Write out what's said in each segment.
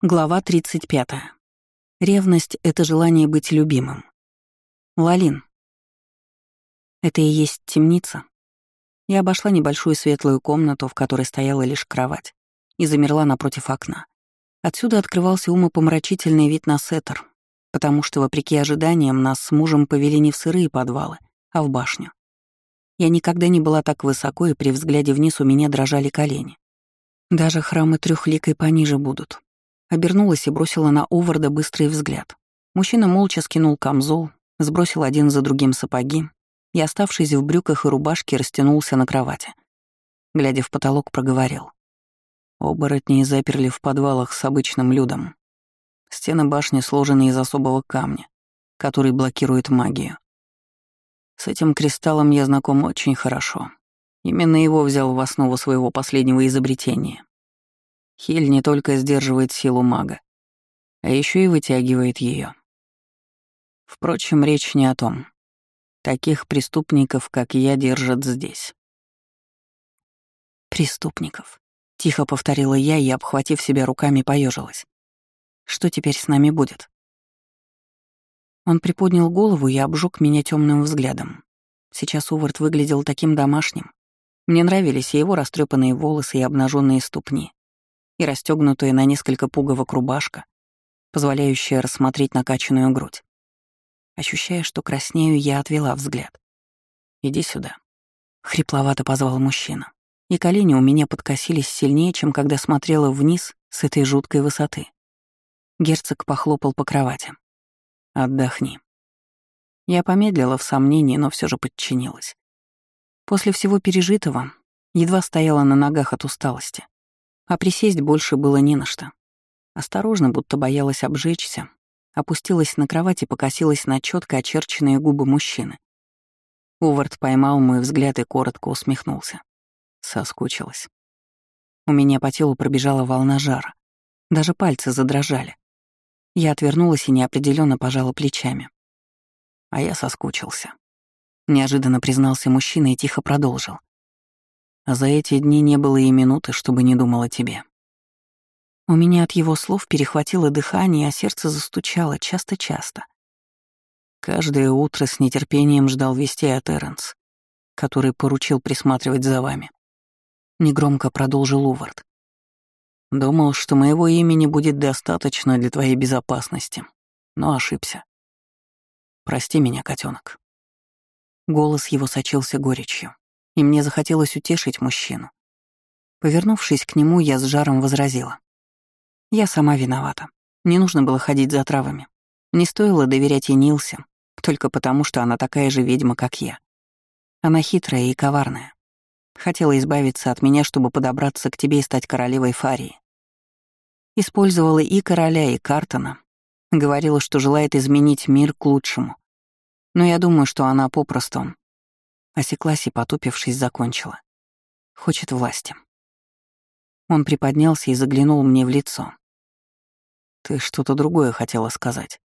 Глава 35. Ревность — это желание быть любимым. Лалин. Это и есть темница. Я обошла небольшую светлую комнату, в которой стояла лишь кровать, и замерла напротив окна. Отсюда открывался умопомрачительный вид на сеттер, потому что, вопреки ожиданиям, нас с мужем повели не в сырые подвалы, а в башню. Я никогда не была так высоко, и при взгляде вниз у меня дрожали колени. Даже храмы трехликой пониже будут, Обернулась и бросила на Уварда быстрый взгляд. Мужчина молча скинул камзол, сбросил один за другим сапоги и, оставшись в брюках и рубашке, растянулся на кровати. Глядя в потолок, проговорил. Оборотни заперли в подвалах с обычным людом. Стены башни сложены из особого камня, который блокирует магию. С этим кристаллом я знаком очень хорошо. Именно его взял в основу своего последнего изобретения. Хиль не только сдерживает силу мага, а еще и вытягивает ее. Впрочем, речь не о том. Таких преступников, как я, держат здесь. «Преступников», — тихо повторила я и, обхватив себя руками, поежилась. «Что теперь с нами будет?» Он приподнял голову и обжег меня темным взглядом. Сейчас Увард выглядел таким домашним. Мне нравились и его растрепанные волосы и обнаженные ступни и расстегнутая на несколько пуговок рубашка, позволяющая рассмотреть накачанную грудь. Ощущая, что краснею, я отвела взгляд. «Иди сюда», — хрипловато позвал мужчина. И колени у меня подкосились сильнее, чем когда смотрела вниз с этой жуткой высоты. Герцог похлопал по кровати. «Отдохни». Я помедлила в сомнении, но все же подчинилась. После всего пережитого едва стояла на ногах от усталости а присесть больше было не на что. Осторожно, будто боялась обжечься, опустилась на кровать и покосилась на четко очерченные губы мужчины. Увард поймал мой взгляд и коротко усмехнулся. Соскучилась. У меня по телу пробежала волна жара. Даже пальцы задрожали. Я отвернулась и неопределенно пожала плечами. А я соскучился. Неожиданно признался мужчина и тихо продолжил. А за эти дни не было и минуты, чтобы не думал о тебе. У меня от его слов перехватило дыхание, а сердце застучало часто-часто. Каждое утро с нетерпением ждал вести от Эренс, который поручил присматривать за вами. Негромко продолжил Увард. Думал, что моего имени будет достаточно для твоей безопасности, но ошибся. Прости меня, котенок. Голос его сочился горечью и мне захотелось утешить мужчину. Повернувшись к нему, я с жаром возразила. Я сама виновата. Не нужно было ходить за травами. Не стоило доверять ей Нилсе, только потому, что она такая же ведьма, как я. Она хитрая и коварная. Хотела избавиться от меня, чтобы подобраться к тебе и стать королевой Фарии. Использовала и короля, и Картона. Говорила, что желает изменить мир к лучшему. Но я думаю, что она попросту Осеклась и, потупившись, закончила. Хочет власти. Он приподнялся и заглянул мне в лицо. «Ты что-то другое хотела сказать».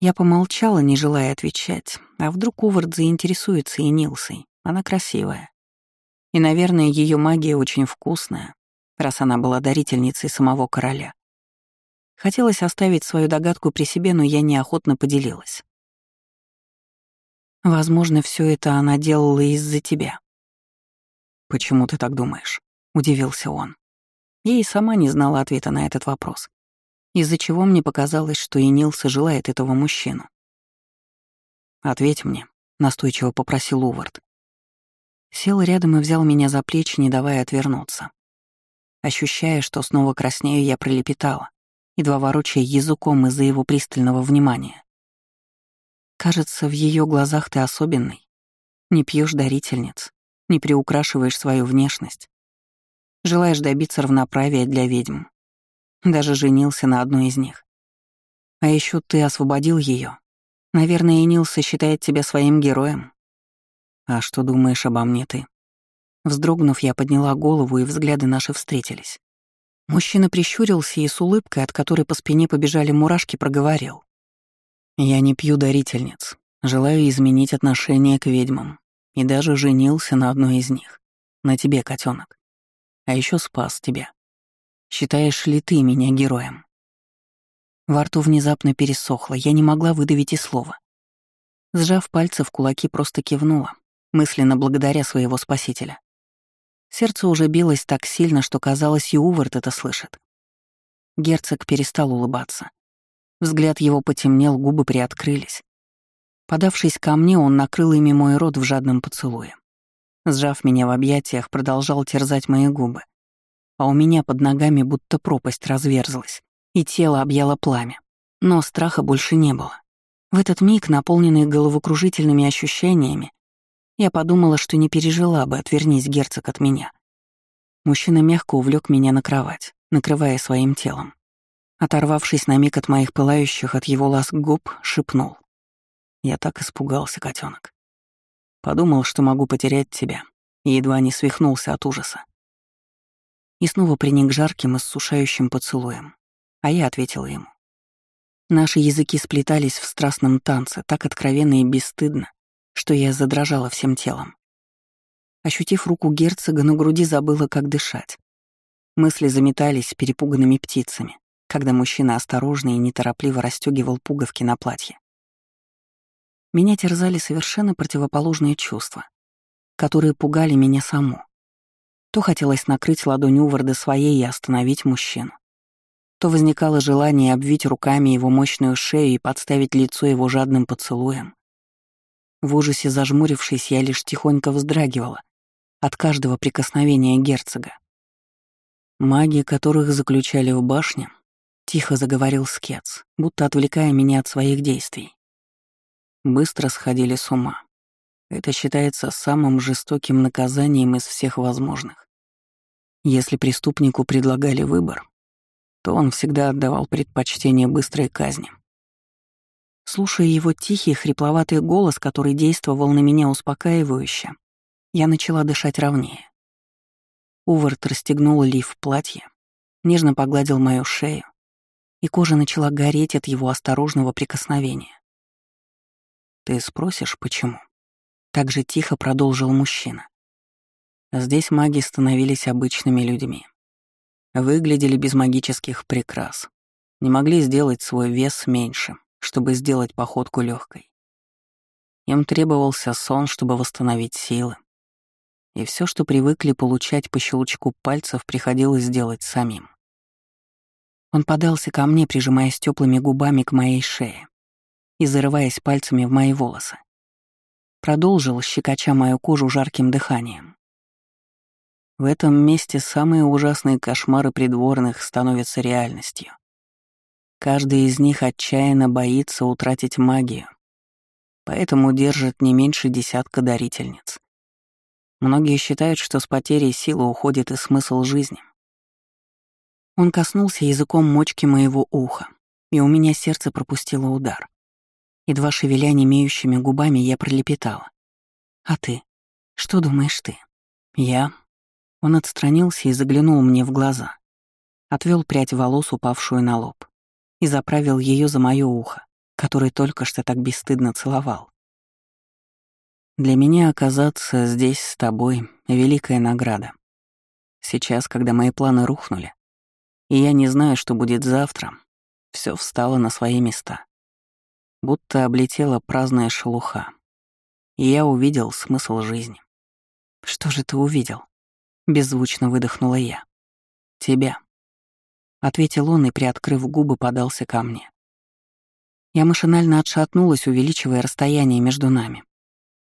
Я помолчала, не желая отвечать, а вдруг Увард заинтересуется и Нилсой. Она красивая. И, наверное, ее магия очень вкусная, раз она была дарительницей самого короля. Хотелось оставить свою догадку при себе, но я неохотно поделилась. Возможно, все это она делала из-за тебя. Почему ты так думаешь? удивился он. Я и сама не знала ответа на этот вопрос, из-за чего мне показалось, что и Нилса желает этого мужчину. «Ответь мне», — настойчиво попросил Увард. Сел рядом и взял меня за плечи, не давая отвернуться. Ощущая, что снова краснею, я пролепетала, едва ворочая языком из-за его пристального внимания. Кажется, в ее глазах ты особенный. Не пьешь дарительниц, не приукрашиваешь свою внешность. Желаешь добиться равноправия для ведьм. Даже женился на одной из них. А еще ты освободил ее. Наверное, Энилса считает тебя своим героем. А что думаешь обо мне ты? Вздрогнув, я подняла голову, и взгляды наши встретились. Мужчина прищурился и с улыбкой, от которой по спине побежали мурашки, проговорил. Я не пью дарительниц, желаю изменить отношение к ведьмам. И даже женился на одной из них. На тебе, котенок. А еще спас тебя. Считаешь ли ты меня героем?» Во рту внезапно пересохло, я не могла выдавить и слова. Сжав пальцы в кулаки, просто кивнула, мысленно благодаря своего спасителя. Сердце уже билось так сильно, что казалось, и Увард это слышит. Герцог перестал улыбаться. Взгляд его потемнел, губы приоткрылись. Подавшись ко мне, он накрыл ими мой рот в жадном поцелуе. Сжав меня в объятиях, продолжал терзать мои губы. А у меня под ногами будто пропасть разверзлась, и тело объяло пламя. Но страха больше не было. В этот миг, наполненный головокружительными ощущениями, я подумала, что не пережила бы, отвернись герцог от меня. Мужчина мягко увлек меня на кровать, накрывая своим телом. Оторвавшись на миг от моих пылающих от его ласк губ, шепнул. Я так испугался, котенок. Подумал, что могу потерять тебя, и едва не свихнулся от ужаса. И снова приник жарким, иссушающим поцелуем, а я ответила ему. Наши языки сплетались в страстном танце, так откровенно и бесстыдно, что я задрожала всем телом. Ощутив руку герцога, на груди забыла, как дышать. Мысли заметались перепуганными птицами, когда мужчина осторожно и неторопливо расстегивал пуговки на платье. Меня терзали совершенно противоположные чувства, которые пугали меня саму. То хотелось накрыть ладонь Уварда своей и остановить мужчину. То возникало желание обвить руками его мощную шею и подставить лицо его жадным поцелуем. В ужасе зажмурившись, я лишь тихонько вздрагивала от каждого прикосновения герцога. Маги, которых заключали в башне, тихо заговорил Скетс, будто отвлекая меня от своих действий. Быстро сходили с ума. Это считается самым жестоким наказанием из всех возможных. Если преступнику предлагали выбор, то он всегда отдавал предпочтение быстрой казни. Слушая его тихий, хрипловатый голос, который действовал на меня успокаивающе, я начала дышать ровнее. Увард расстегнул лиф платья, нежно погладил мою шею, и кожа начала гореть от его осторожного прикосновения. «Ты спросишь, почему?» Так же тихо продолжил мужчина. Здесь маги становились обычными людьми. Выглядели без магических прикрас. Не могли сделать свой вес меньше, чтобы сделать походку легкой. Им требовался сон, чтобы восстановить силы. И все, что привыкли получать по щелчку пальцев, приходилось сделать самим. Он подался ко мне, прижимаясь теплыми губами к моей шее и зарываясь пальцами в мои волосы. Продолжил, щекоча мою кожу жарким дыханием. В этом месте самые ужасные кошмары придворных становятся реальностью. Каждый из них отчаянно боится утратить магию, поэтому держит не меньше десятка дарительниц. Многие считают, что с потерей силы уходит и смысл жизни. Он коснулся языком мочки моего уха, и у меня сердце пропустило удар. Едва шевеля немеющими губами, я пролепетала. «А ты? Что думаешь ты?» «Я?» Он отстранился и заглянул мне в глаза. Отвел прядь волос, упавшую на лоб и заправил ее за мое ухо, которое только что так бесстыдно целовал. Для меня оказаться здесь с тобой — великая награда. Сейчас, когда мои планы рухнули, и я не знаю, что будет завтра, все встало на свои места. Будто облетела праздная шелуха. И я увидел смысл жизни. «Что же ты увидел?» — беззвучно выдохнула я. «Тебя», ответил он и, приоткрыв губы, подался ко мне. Я машинально отшатнулась, увеличивая расстояние между нами.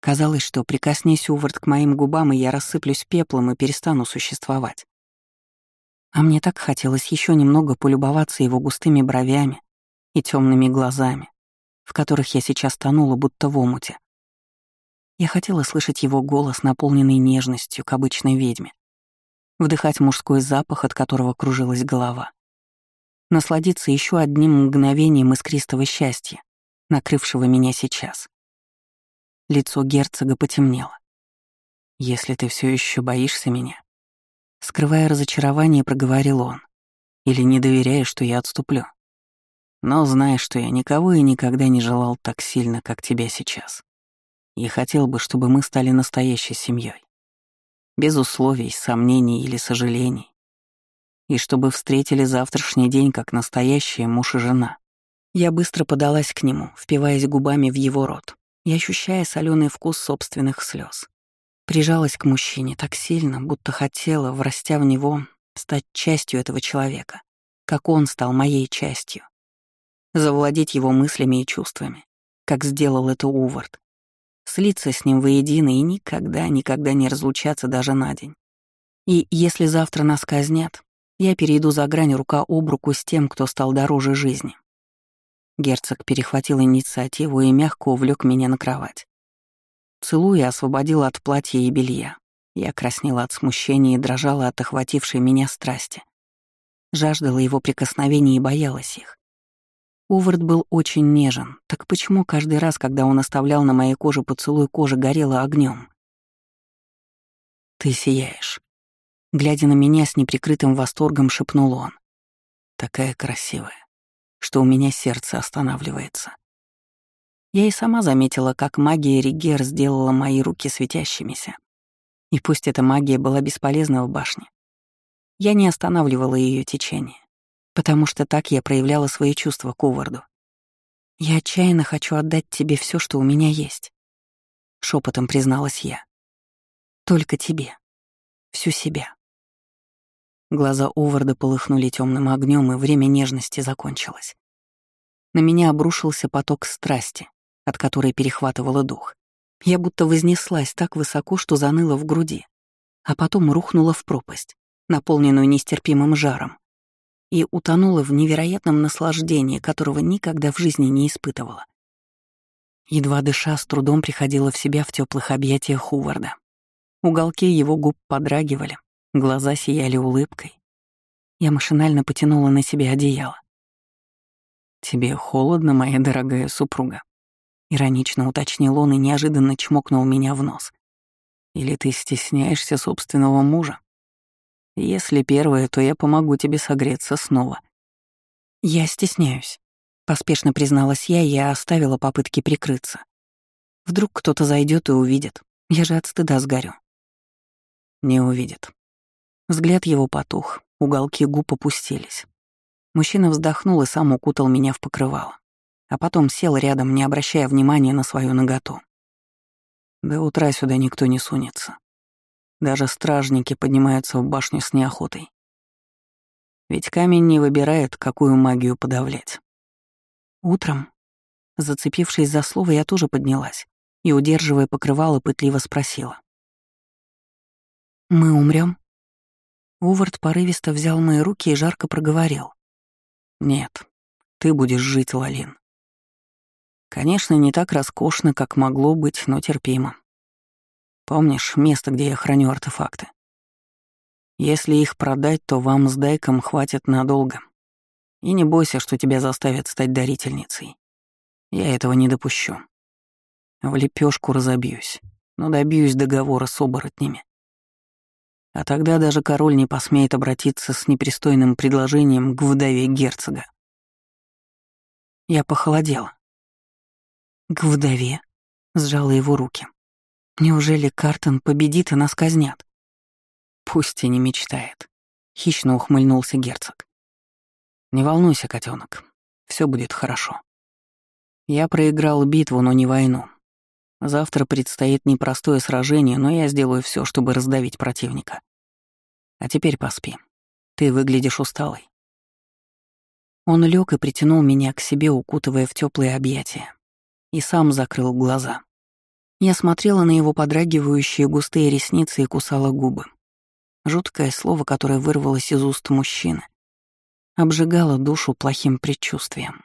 Казалось, что прикоснись Увард к моим губам, и я рассыплюсь пеплом и перестану существовать. А мне так хотелось еще немного полюбоваться его густыми бровями и темными глазами, в которых я сейчас тонула, будто в омуте. Я хотела слышать его голос, наполненный нежностью к обычной ведьме, вдыхать мужской запах, от которого кружилась голова насладиться еще одним мгновением искристого счастья, накрывшего меня сейчас. Лицо герцога потемнело. «Если ты все еще боишься меня», скрывая разочарование, проговорил он, «или не доверяешь, что я отступлю. Но знай, что я никого и никогда не желал так сильно, как тебя сейчас. И хотел бы, чтобы мы стали настоящей семьей. Без условий, сомнений или сожалений. И чтобы встретили завтрашний день как настоящие муж и жена. Я быстро подалась к нему, впиваясь губами в его рот и ощущая соленый вкус собственных слез. Прижалась к мужчине так сильно, будто хотела, врастя в него, стать частью этого человека, как он стал моей частью. Завладеть его мыслями и чувствами, как сделал это Увард. Слиться с ним воедино и никогда, никогда не разлучаться даже на день. И если завтра нас казнят, я перейду за грань рука об руку с тем, кто стал дороже жизни. Герцог перехватил инициативу и мягко увлек меня на кровать. Целуя, освободил от платья и белья. Я краснела от смущения и дрожала от охватившей меня страсти. Жаждала его прикосновений и боялась их. Увард был очень нежен, так почему каждый раз, когда он оставлял на моей коже поцелуй, кожа горела огнем? «Ты сияешь», Глядя на меня с неприкрытым восторгом, шепнул он. Такая красивая, что у меня сердце останавливается. Я и сама заметила, как магия Ригер сделала мои руки светящимися. И пусть эта магия была бесполезна в башне, я не останавливала ее течение, потому что так я проявляла свои чувства к Уварду. «Я отчаянно хочу отдать тебе все, что у меня есть», — шепотом призналась я. «Только тебе. Всю себя». Глаза Уварда полыхнули темным огнем, и время нежности закончилось. На меня обрушился поток страсти, от которой перехватывало дух. Я будто вознеслась так высоко, что заныла в груди, а потом рухнула в пропасть, наполненную нестерпимым жаром, и утонула в невероятном наслаждении, которого никогда в жизни не испытывала. Едва дыша, с трудом приходила в себя в теплых объятиях Хуварда. Уголки его губ подрагивали, Глаза сияли улыбкой. Я машинально потянула на себя одеяло. «Тебе холодно, моя дорогая супруга?» Иронично уточнил он и неожиданно чмокнул меня в нос. «Или ты стесняешься собственного мужа? Если первое, то я помогу тебе согреться снова». «Я стесняюсь», — поспешно призналась я, и я оставила попытки прикрыться. Вдруг кто-то зайдет и увидит. Я же от стыда сгорю. Не увидит. Взгляд его потух, уголки губ опустились. Мужчина вздохнул и сам укутал меня в покрывало, а потом сел рядом, не обращая внимания на свою наготу. До утра сюда никто не сунется. Даже стражники поднимаются в башню с неохотой. Ведь камень не выбирает, какую магию подавлять. Утром, зацепившись за слово, я тоже поднялась и, удерживая покрывало, пытливо спросила. «Мы умрем? Увард порывисто взял мои руки и жарко проговорил. «Нет, ты будешь жить, Лалин. Конечно, не так роскошно, как могло быть, но терпимо. Помнишь место, где я храню артефакты? Если их продать, то вам с Дайком хватит надолго. И не бойся, что тебя заставят стать дарительницей. Я этого не допущу. В лепешку разобьюсь, но добьюсь договора с оборотнями. А тогда даже король не посмеет обратиться с непристойным предложением к вдове герцога. Я похолодела. «К вдове?» — сжала его руки. «Неужели Картон победит и нас казнят?» «Пусть и не мечтает», — хищно ухмыльнулся герцог. «Не волнуйся, котенок, все будет хорошо. Я проиграл битву, но не войну. Завтра предстоит непростое сражение, но я сделаю все, чтобы раздавить противника. А теперь поспи. Ты выглядишь усталой. Он лег и притянул меня к себе, укутывая в теплые объятия. И сам закрыл глаза. Я смотрела на его подрагивающие густые ресницы и кусала губы. Жуткое слово, которое вырвалось из уст мужчины, обжигало душу плохим предчувствием.